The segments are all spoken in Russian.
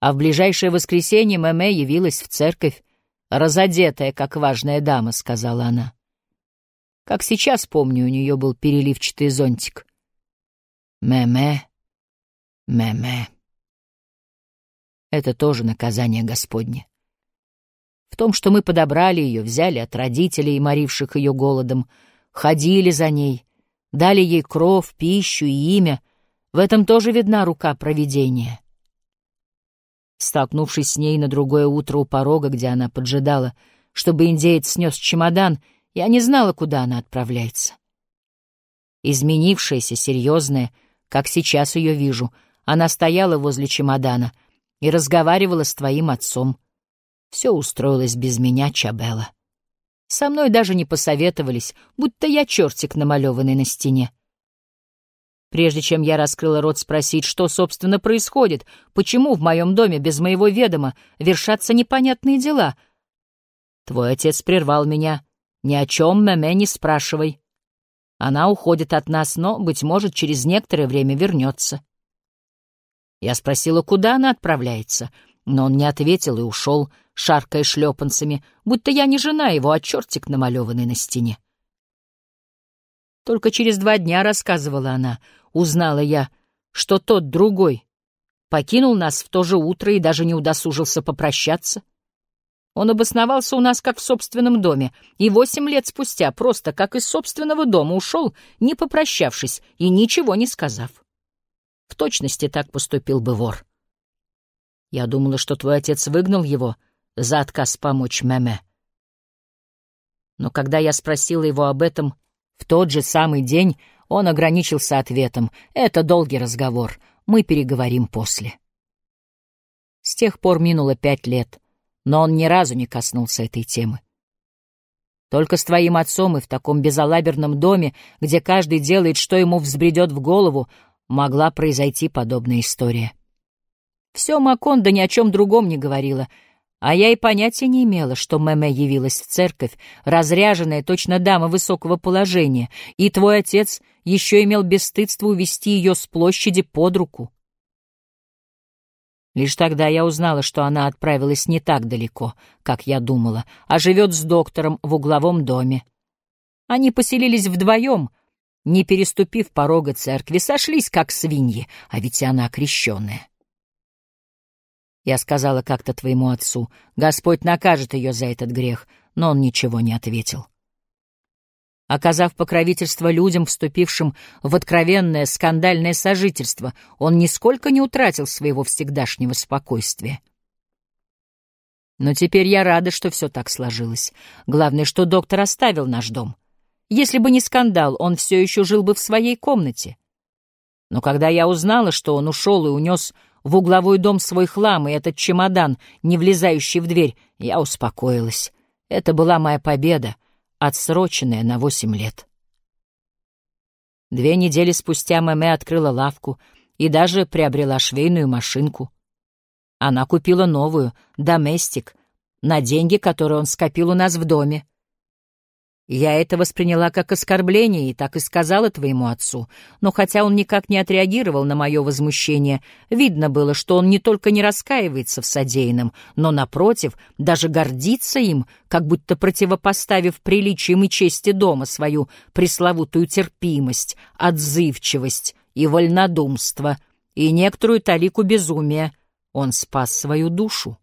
А в ближайшее воскресенье Мэмэ явилась в церковь, разодетая, как важная дама, — сказала она. Как сейчас помню, у нее был переливчатый зонтик. Мэмэ, мэмэ. Это тоже наказание Господне. В том, что мы подобрали ее, взяли от родителей, моривших ее голодом, ходили за ней, дали ей кров, пищу и имя, в этом тоже видна рука провидения. Столкнувшись с ней на другое утро у порога, где она поджидала, чтобы индеец снес чемодан, я не знала, куда она отправляется. Изменившаяся, серьезная, как сейчас ее вижу, она стояла возле чемодана и разговаривала с твоим отцом. Все устроилось без меня, Чабела. Со мной даже не посоветовались, будто я чертик, намалеванный на стене. Прежде чем я раскрыла рот спросить, что, собственно, происходит, почему в моем доме без моего ведома вершатся непонятные дела, твой отец прервал меня. Ни о чем, Мэмэ, не спрашивай. Она уходит от нас, но, быть может, через некоторое время вернется. Я спросила, куда она отправляется, но он не ответил и ушел, шаркая шлепанцами, будто я не жена его, а чертик, намалеванный на стене. Только через два дня, рассказывала она, узнала я, что тот другой покинул нас в то же утро и даже не удосужился попрощаться. Он обосновался у нас как в собственном доме, и восемь лет спустя, просто как из собственного дома, ушел, не попрощавшись и ничего не сказав. В точности так поступил бы вор. Я думала, что твой отец выгнал его за отказ помочь Меме. Но когда я спросила его об этом, в тот же самый день он ограничился ответом. «Это долгий разговор. Мы переговорим после». С тех пор минуло пять лет, но он ни разу не коснулся этой темы. Только с твоим отцом и в таком безалаберном доме, где каждый делает, что ему взбредет в голову, могла произойти подобная история. Все Маконда ни о чем другом не говорила — а я и понятия не имела, что Мэмэ явилась в церковь, разряженная точно дама высокого положения, и твой отец еще имел бесстыдство увести ее с площади под руку. Лишь тогда я узнала, что она отправилась не так далеко, как я думала, а живет с доктором в угловом доме. Они поселились вдвоем, не переступив порога церкви, сошлись как свиньи, а ведь она крещенная. Я сказала как-то твоему отцу, Господь накажет ее за этот грех, но он ничего не ответил. Оказав покровительство людям, вступившим в откровенное скандальное сожительство, он нисколько не утратил своего всегдашнего спокойствия. Но теперь я рада, что все так сложилось. Главное, что доктор оставил наш дом. Если бы не скандал, он все еще жил бы в своей комнате. Но когда я узнала, что он ушел и унес в угловой дом свой хлам и этот чемодан, не влезающий в дверь, я успокоилась. Это была моя победа, отсроченная на восемь лет. Две недели спустя Мэмэ открыла лавку и даже приобрела швейную машинку. Она купила новую, «Доместик», на деньги, которые он скопил у нас в доме. Я это восприняла как оскорбление и так и сказала твоему отцу. Но хотя он никак не отреагировал на мое возмущение, видно было, что он не только не раскаивается в содеянном, но, напротив, даже гордится им, как будто противопоставив приличиям и чести дома свою пресловутую терпимость, отзывчивость и вольнодумство, и некоторую талику безумия. Он спас свою душу.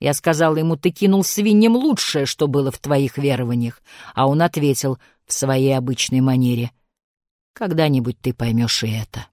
Я сказал ему, ты кинул свиньям лучшее, что было в твоих верованиях, а он ответил в своей обычной манере, когда-нибудь ты поймешь и это.